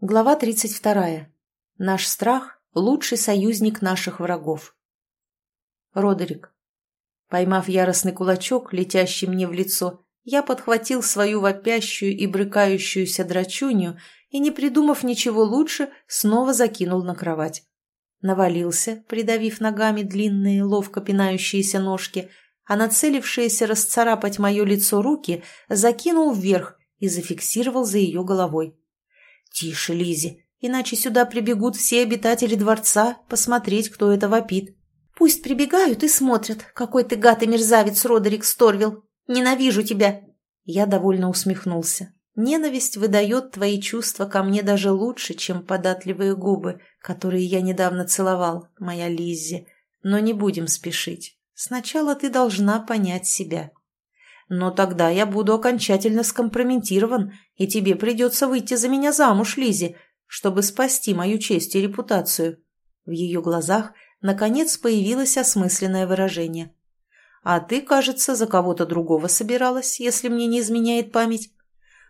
Глава 32. Наш страх – лучший союзник наших врагов. Родерик. Поймав яростный кулачок, летящий мне в лицо, я подхватил свою вопящую и брыкающуюся драчунью и, не придумав ничего лучше, снова закинул на кровать. Навалился, придавив ногами длинные, ловко пинающиеся ножки, а нацелившиеся расцарапать мое лицо руки закинул вверх и зафиксировал за ее головой. «Тише, Лизи, иначе сюда прибегут все обитатели дворца посмотреть, кто это вопит». «Пусть прибегают и смотрят, какой ты гад и мерзавец, Родерик Сторвилл. Ненавижу тебя!» Я довольно усмехнулся. Ненависть выдает твои чувства ко мне даже лучше, чем податливые губы, которые я недавно целовал, моя Лиззи. Но не будем спешить. Сначала ты должна понять себя. Но тогда я буду окончательно скомпрометирован, и тебе придется выйти за меня замуж, Лизи, чтобы спасти мою честь и репутацию». В ее глазах, наконец, появилось осмысленное выражение. «А ты, кажется, за кого-то другого собиралась, если мне не изменяет память».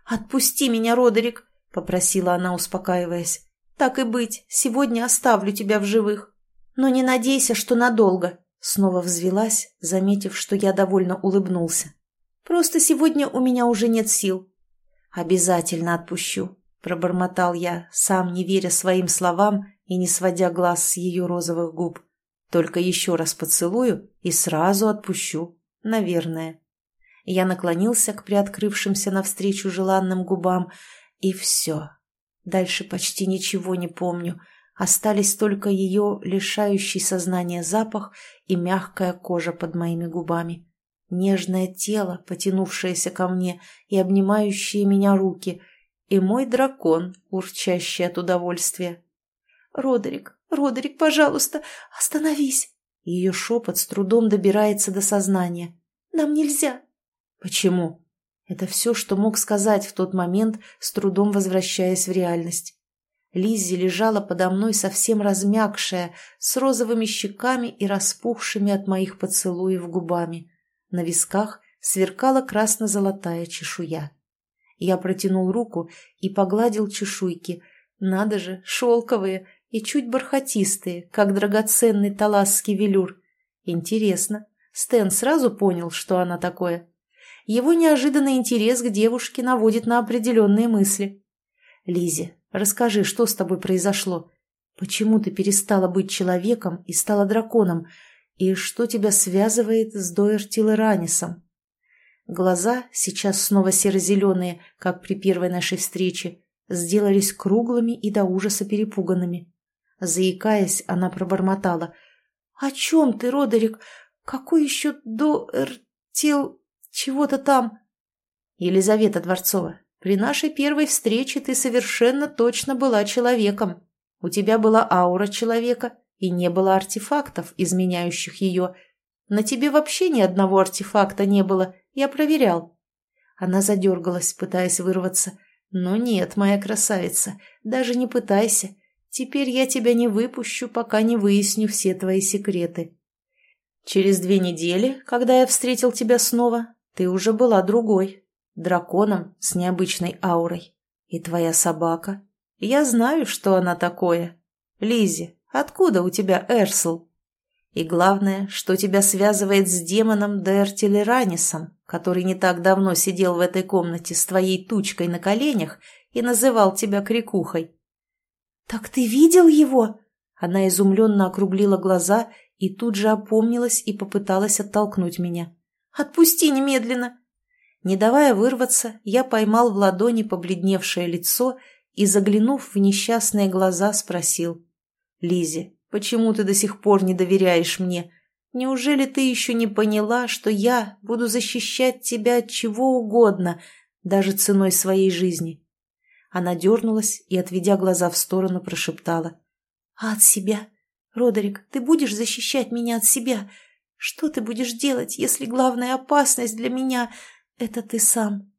«Отпусти меня, Родерик», — попросила она, успокаиваясь. «Так и быть, сегодня оставлю тебя в живых. Но не надейся, что надолго», — снова взвелась, заметив, что я довольно улыбнулся. Просто сегодня у меня уже нет сил». «Обязательно отпущу», — пробормотал я, сам не веря своим словам и не сводя глаз с ее розовых губ. «Только еще раз поцелую и сразу отпущу. Наверное». Я наклонился к приоткрывшимся навстречу желанным губам, и все. Дальше почти ничего не помню. Остались только ее лишающий сознания запах и мягкая кожа под моими губами нежное тело, потянувшееся ко мне и обнимающие меня руки, и мой дракон, урчащий от удовольствия. «Родерик, Родерик, пожалуйста, остановись!» Ее шепот с трудом добирается до сознания. «Нам нельзя!» «Почему?» Это все, что мог сказать в тот момент, с трудом возвращаясь в реальность. Лиззи лежала подо мной совсем размякшая, с розовыми щеками и распухшими от моих поцелуев губами. На висках сверкала красно-золотая чешуя. Я протянул руку и погладил чешуйки. Надо же, шелковые и чуть бархатистые, как драгоценный таласский велюр. Интересно, Стэн сразу понял, что она такое. Его неожиданный интерес к девушке наводит на определенные мысли. Лизе, расскажи, что с тобой произошло? Почему ты перестала быть человеком и стала драконом? И что тебя связывает с Доертилеранисом? Глаза, сейчас снова серо-зеленые, как при первой нашей встрече, сделались круглыми и до ужаса перепуганными. Заикаясь, она пробормотала. «О чем ты, Родерик? Какой еще Доертил... чего-то там?» «Елизавета Дворцова, при нашей первой встрече ты совершенно точно была человеком. У тебя была аура человека, и не было артефактов, изменяющих ее. На тебе вообще ни одного артефакта не было, я проверял. Она задергалась, пытаясь вырваться. Но нет, моя красавица, даже не пытайся. Теперь я тебя не выпущу, пока не выясню все твои секреты. Через две недели, когда я встретил тебя снова, ты уже была другой, драконом с необычной аурой. И твоя собака. Я знаю, что она такое. Лизи, Откуда у тебя Эрсл? И главное, что тебя связывает с демоном Дертилеранисом, который не так давно сидел в этой комнате с твоей тучкой на коленях и называл тебя крикухой. «Так ты видел его?» Она изумленно округлила глаза и тут же опомнилась и попыталась оттолкнуть меня. «Отпусти немедленно!» Не давая вырваться, я поймал в ладони побледневшее лицо и, заглянув в несчастные глаза, спросил. Лизи, почему ты до сих пор не доверяешь мне? Неужели ты еще не поняла, что я буду защищать тебя от чего угодно, даже ценой своей жизни?» Она дернулась и, отведя глаза в сторону, прошептала. «А от себя? Родерик, ты будешь защищать меня от себя? Что ты будешь делать, если главная опасность для меня — это ты сам?»